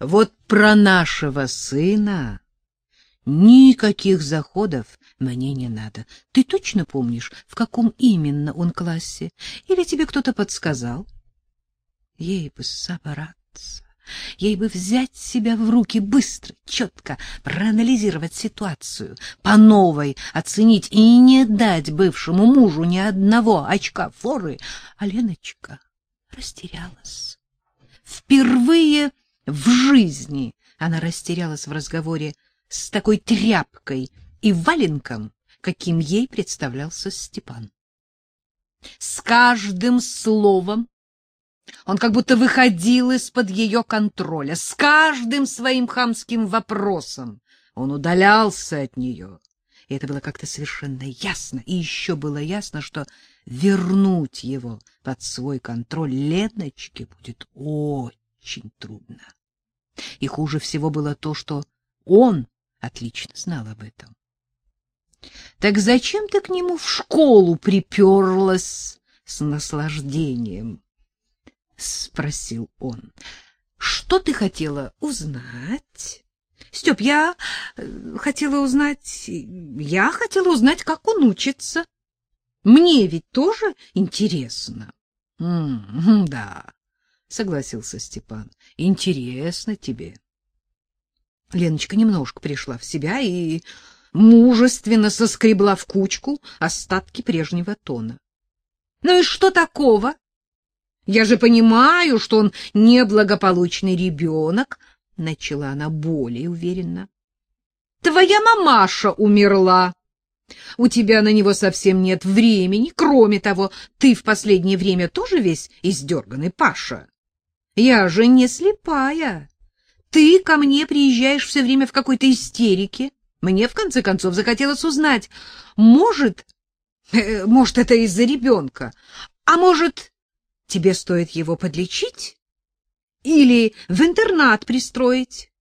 Вот про нашего сына никаких заходов мне не надо. Ты точно помнишь, в каком именно он классе? Или тебе кто-то подсказал? Ей бы собраться, ей бы взять себя в руки быстро, четко проанализировать ситуацию, по новой оценить и не дать бывшему мужу ни одного очка форы. А Леночка растерялась. Впервые жизни она растерялась в разговоре с такой тряпкой и валенком, каким ей представлялся Степан. С каждым словом он как будто выходил из-под ее контроля, с каждым своим хамским вопросом он удалялся от нее. И это было как-то совершенно ясно. И еще было ясно, что вернуть его под свой контроль Леночке будет очень трудно. И хуже всего было то, что он отлично знал об этом. — Так зачем ты к нему в школу приперлась с наслаждением? — спросил он. — Что ты хотела узнать? — Степ, я э, хотела узнать... Я хотела узнать, как он учится. Мне ведь тоже интересно. — Да, — согласился Степан. — Интересно тебе. Леночка немножко пришла в себя и мужественно соскребла в кучку остатки прежнего тона. — Ну и что такого? Я же понимаю, что он неблагополучный ребенок, — начала она более уверенно. — Твоя мамаша умерла. У тебя на него совсем нет времени. Кроме того, ты в последнее время тоже весь издерганный, Паша. Я же не слепая. Ты ко мне приезжаешь все время в какой-то истерике. Мне, в конце концов, захотелось узнать, может, э, может, это из-за ребенка, а может, тебе стоит его подлечить или в интернат пристроить?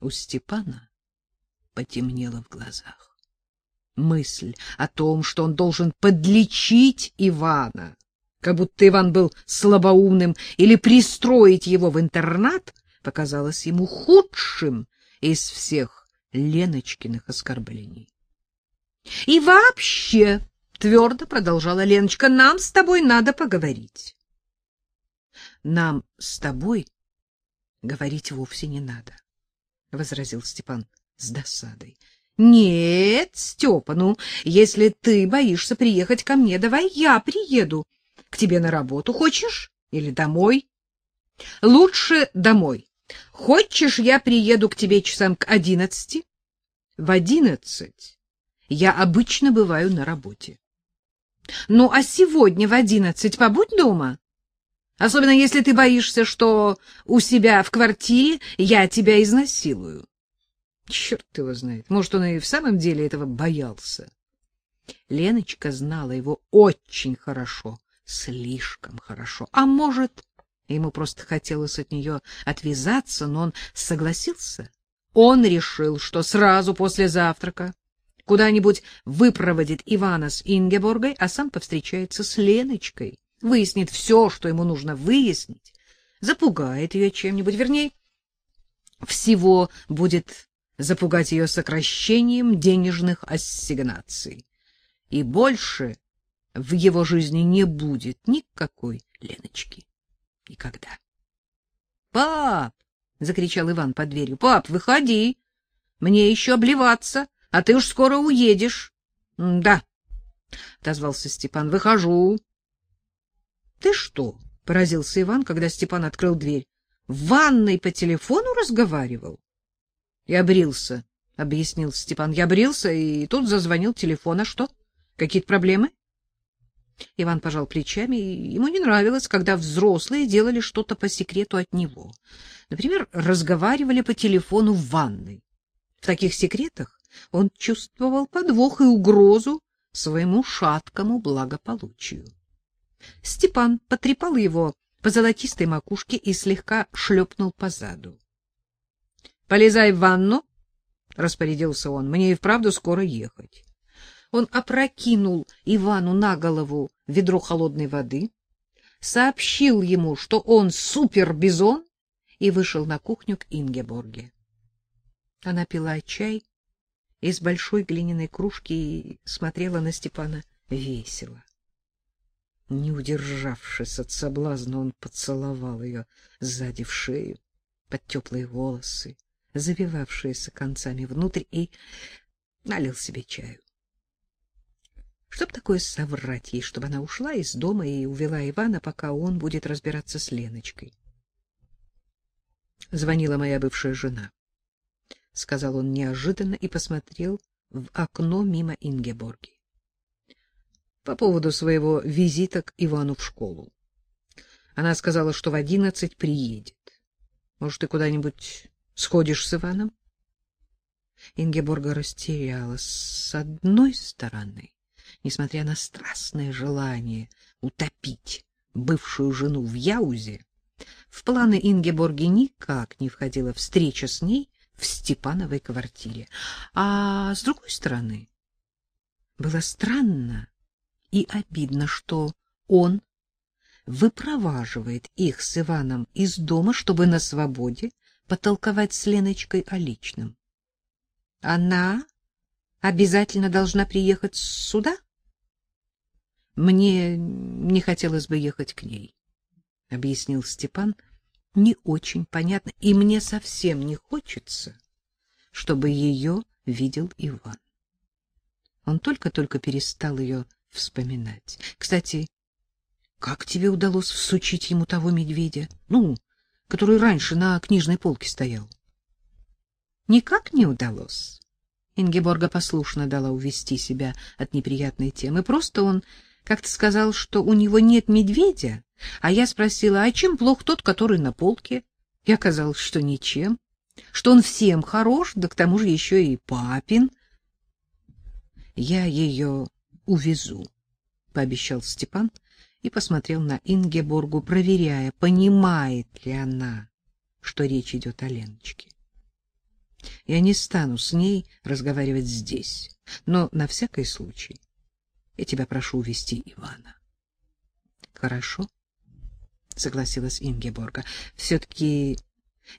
У Степана потемнело в глазах. Мысль о том, что он должен подлечить Ивана, как будто Иван был слабоумным, или пристроить его в интернат, показалась ему худшим из всех Леночкиных оскорблений. — И вообще, — твердо продолжала Леночка, — нам с тобой надо поговорить. — Нам с тобой говорить вовсе не надо, — возразил Степан с досадой. — Нет, Степа, ну, если ты боишься приехать ко мне, давай я приеду к тебе на работу. Хочешь? Или домой? — Лучше домой. Хочешь, я приеду к тебе часам к одиннадцати? В одиннадцать я обычно бываю на работе. Ну, а сегодня в одиннадцать побудь дома. Особенно если ты боишься, что у себя в квартире я тебя изнасилую. Черт его знает, может, он и в самом деле этого боялся. Леночка знала его очень хорошо, слишком хорошо. А может, Ему просто хотелось от нее отвязаться, но он согласился. Он решил, что сразу после завтрака куда-нибудь выпроводит Ивана с Ингеборгой, а сам повстречается с Леночкой, выяснит все, что ему нужно выяснить, запугает ее чем-нибудь, вернее, всего будет запугать ее сокращением денежных ассигнаций. И больше в его жизни не будет никакой Леночки никогда. Пап, закричал Иван под дверью. Пап, выходи. Мне еще обливаться, а ты уж скоро уедешь. Да. отозвался Степан. Выхожу. Ты что? поразился Иван, когда Степан открыл дверь. В ванной по телефону разговаривал. Я брился, объяснил Степан. Я брился, и тут зазвонил телефон. А что? Какие-то проблемы? Иван пожал плечами, ему не нравилось, когда взрослые делали что-то по секрету от него. Например, разговаривали по телефону в ванной. В таких секретах он чувствовал подвох и угрозу своему шаткому благополучию. Степан потрепал его по золотистой макушке и слегка шлепнул по заду. — Полезай в ванну, — распорядился он, — мне и вправду скоро ехать. Он опрокинул Ивану на голову ведро холодной воды, сообщил ему, что он супербизон и вышел на кухню к Ингеборге. Она пила чай из большой глиняной кружки и смотрела на Степана весело. Не удержавшись от соблазна, он поцеловал ее сзади в шею, под теплые волосы, завивавшиеся концами внутрь, и налил себе чаю. Чтоб такое соврать ей, чтобы она ушла из дома и увела Ивана, пока он будет разбираться с Леночкой. Звонила моя бывшая жена, — сказал он неожиданно и посмотрел в окно мимо Ингеборги. По поводу своего визита к Ивану в школу. Она сказала, что в одиннадцать приедет. Может, ты куда-нибудь сходишь с Иваном? Ингеборга растерялась. С одной стороны, несмотря на страстное желание утопить бывшую жену в Яузе, в планы Ингеборги никак не входила встреча с ней в Степановой квартире. А с другой стороны, было странно и обидно, что он выпроваживает их с Иваном из дома, чтобы на свободе потолковать с Леночкой о личном. Она обязательно должна приехать сюда? Мне не хотелось бы ехать к ней, объяснил Степан. Не очень понятно, и мне совсем не хочется, чтобы ее видел Иван. Он только-только перестал ее вспоминать. Кстати, как тебе удалось всучить ему того медведя? Ну, который раньше на книжной полке стоял. Никак не удалось. Ингеборга послушно дала увести себя от неприятной темы. Просто он как-то сказал, что у него нет медведя, а я спросила, а чем плох тот, который на полке? И оказалось, что ничем, что он всем хорош, да к тому же еще и папин. Я ее увезу, пообещал Степан и посмотрел на Ингеборгу, проверяя, понимает ли она, что речь идет о Леночке. Я не стану с ней разговаривать здесь, но на всякий случай я тебя прошу увести Ивана. Хорошо, согласилась Ингеборга. все таки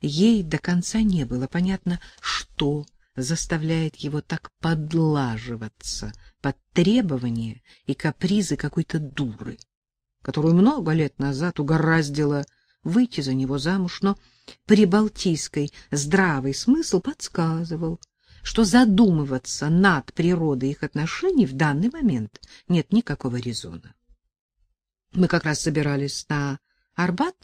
ей до конца не было понятно, что заставляет его так подлаживаться под требования и капризы какой-то дуры которую много лет назад угораздило выйти за него замуж, но прибалтийский здравый смысл подсказывал, что задумываться над природой их отношений в данный момент нет никакого резона. Мы как раз собирались на Арбат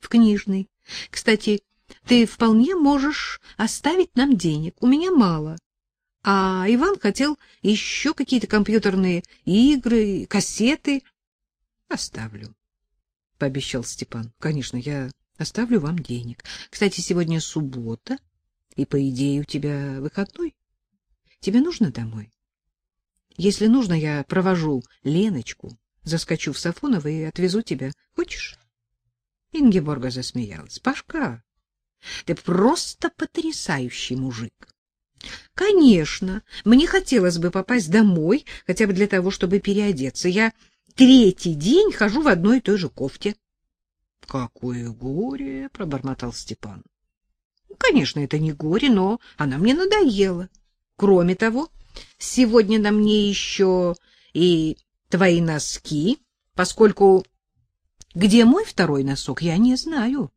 в книжный. Кстати, ты вполне можешь оставить нам денег, у меня мало. А Иван хотел еще какие-то компьютерные игры, кассеты — Оставлю, пообещал Степан. Конечно, я оставлю вам денег. Кстати, сегодня суббота, и по идее у тебя выходной. Тебе нужно домой? Если нужно, я провожу Леночку, заскочу в Сафоново и отвезу тебя. Хочешь? Ингеборга засмеялась. Пашка, ты просто потрясающий мужик. Конечно, мне хотелось бы попасть домой, хотя бы для того, чтобы переодеться. Я третий день хожу в одной и той же кофте. — Какое горе! — пробормотал Степан. — Конечно, это не горе, но она мне надоела. Кроме того, сегодня на мне еще и твои носки, поскольку где мой второй носок, я не знаю.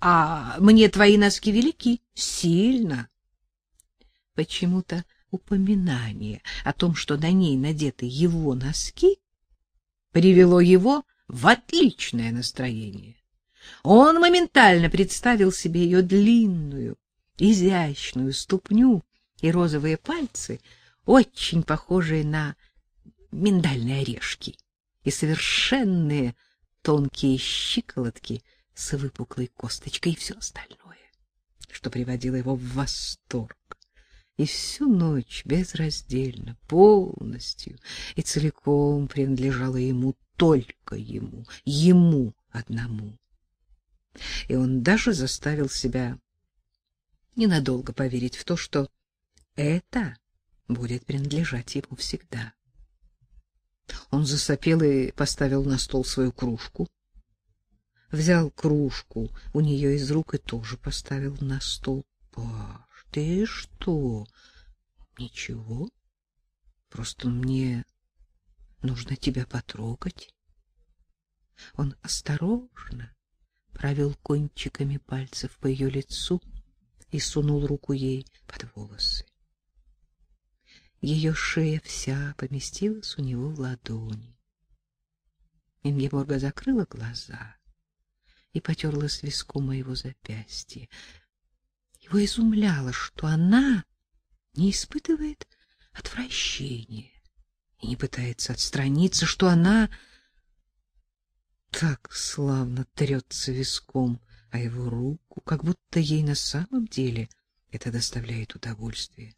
А мне твои носки велики, сильно. Почему-то упоминание о том, что на ней надеты его носки, привело его в отличное настроение. Он моментально представил себе ее длинную, изящную ступню и розовые пальцы, очень похожие на миндальные орешки, и совершенные тонкие щиколотки с выпуклой косточкой и все остальное, что приводило его в восторг и всю ночь безраздельно, полностью и целиком принадлежала ему, только ему, ему одному. И он даже заставил себя ненадолго поверить в то, что это будет принадлежать ему всегда. Он засопел и поставил на стол свою кружку. взял кружку у нее из рук и тоже поставил на стол. — Паш, ты что? — Ничего. Просто мне нужно тебя потрогать. Он осторожно провел кончиками пальцев по ее лицу и сунул руку ей под волосы. Ее шея вся поместилась у него в ладони. Ингеборга закрыла глаза и потерлась виском моего запястья. Его изумляло, что она не испытывает отвращения и не пытается отстраниться, что она так славно трется виском о его руку, как будто ей на самом деле это доставляет удовольствие.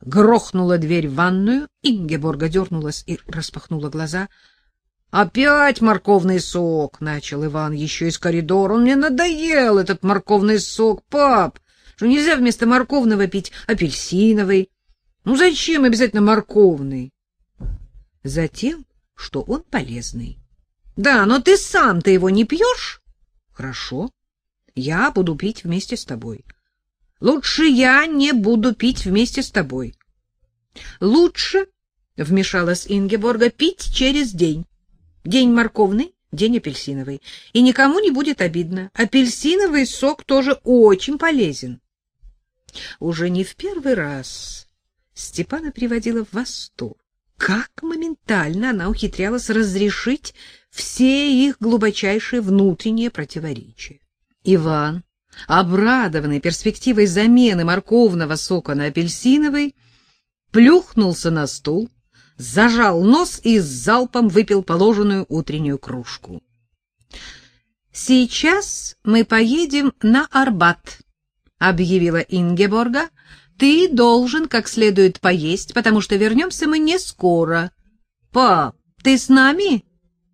Грохнула дверь в ванную, Ингеборга дернулась и распахнула глаза. — Опять морковный сок! — начал Иван еще из коридора. — Он мне надоел, этот морковный сок, пап! Что нельзя вместо морковного пить апельсиновый? Ну зачем обязательно морковный? — Затем, что он полезный. — Да, но ты сам-то его не пьешь? — Хорошо. Я буду пить вместе с тобой. — Лучше я не буду пить вместе с тобой. Лучше, вмешалась Ингеборга, пить через день. День морковный, день апельсиновый. И никому не будет обидно. Апельсиновый сок тоже очень полезен. Уже не в первый раз Степана приводила в восторг. Как моментально она ухитрялась разрешить все их глубочайшие внутренние противоречия. Иван обрадованный перспективой замены морковного сока на апельсиновый, плюхнулся на стул, зажал нос и с залпом выпил положенную утреннюю кружку. «Сейчас мы поедем на Арбат», — объявила Ингеборга. «Ты должен как следует поесть, потому что вернемся мы не скоро. Пап, ты с нами?»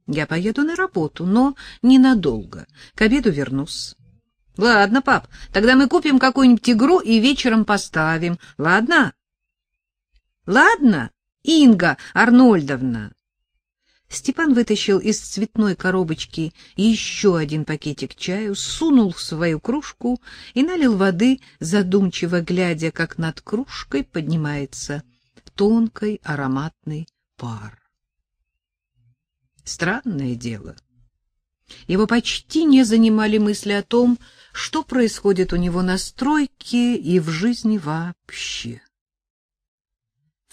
«Я поеду на работу, но ненадолго. К обеду вернусь». — Ладно, пап, тогда мы купим какую-нибудь игру и вечером поставим. Ладно? — Ладно, Инга Арнольдовна. Степан вытащил из цветной коробочки еще один пакетик чаю, сунул в свою кружку и налил воды, задумчиво глядя, как над кружкой поднимается тонкий ароматный пар. Странное дело. Его почти не занимали мысли о том, что происходит у него на стройке и в жизни вообще.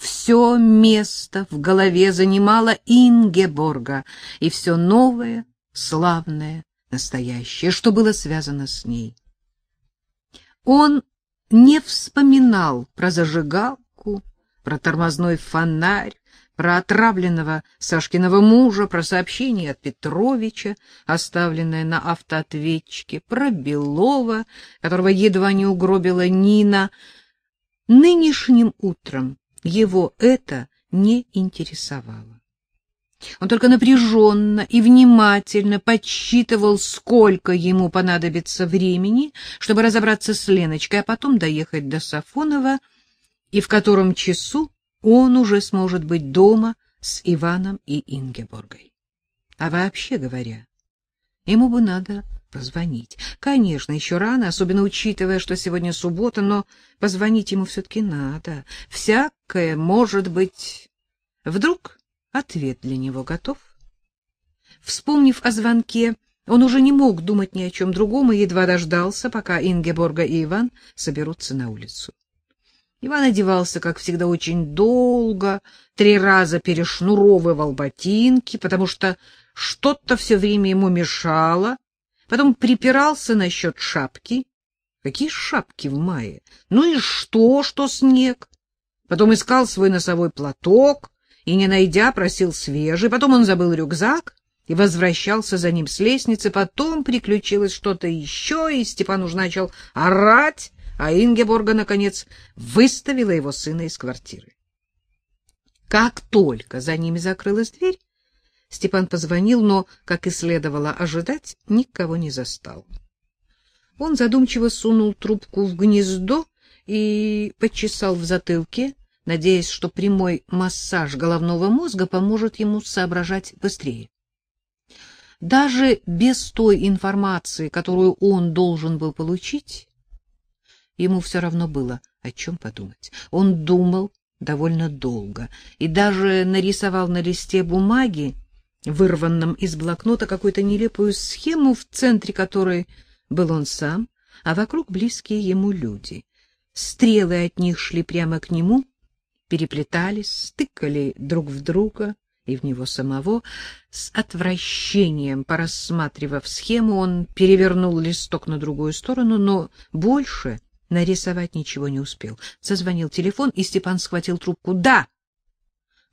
Все место в голове занимала Ингеборга, и все новое, славное, настоящее, что было связано с ней. Он не вспоминал про зажигалку, про тормозной фонарь, про отравленного Сашкиного мужа, про сообщение от Петровича, оставленное на автоответчике, про Белова, которого едва не угробила Нина. Нынешним утром его это не интересовало. Он только напряженно и внимательно подсчитывал, сколько ему понадобится времени, чтобы разобраться с Леночкой, а потом доехать до Сафонова, и в котором часу он уже сможет быть дома с Иваном и Ингеборгой. А вообще говоря, ему бы надо позвонить. Конечно, еще рано, особенно учитывая, что сегодня суббота, но позвонить ему все-таки надо. Всякое может быть. Вдруг ответ для него готов? Вспомнив о звонке, он уже не мог думать ни о чем другом и едва дождался, пока Ингеборга и Иван соберутся на улицу. Иван одевался, как всегда, очень долго, три раза перешнуровывал ботинки, потому что что-то все время ему мешало, потом припирался насчет шапки. Какие шапки в мае? Ну и что, что снег? Потом искал свой носовой платок и, не найдя, просил свежий. Потом он забыл рюкзак и возвращался за ним с лестницы. Потом приключилось что-то еще, и Степан уж начал орать, а Ингеборга, наконец, выставила его сына из квартиры. Как только за ними закрылась дверь, Степан позвонил, но, как и следовало ожидать, никого не застал. Он задумчиво сунул трубку в гнездо и почесал в затылке, надеясь, что прямой массаж головного мозга поможет ему соображать быстрее. даже без той информации, которую он должен был получить, ему все равно было о чем подумать. Он думал довольно долго и даже нарисовал на листе бумаги, вырванном из блокнота, какую-то нелепую схему, в центре которой был он сам, а вокруг близкие ему люди. Стрелы от них шли прямо к нему, переплетались, стыкали друг в друга и в него самого. С отвращением, порассматривав схему, он перевернул листок на другую сторону, но больше нарисовать ничего не успел. Зазвонил телефон, и Степан схватил трубку. «Да!»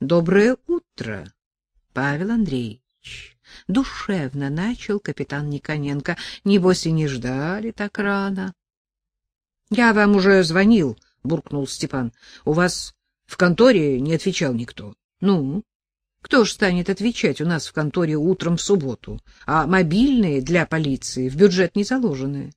«Доброе утро, Павел Андреевич!» Душевно начал капитан Никоненко. «Небось и не ждали так рано». «Я вам уже звонил», — буркнул Степан. «У вас в конторе не отвечал никто». «Ну?» Кто ж станет отвечать у нас в конторе утром в субботу? А мобильные для полиции в бюджет не заложены.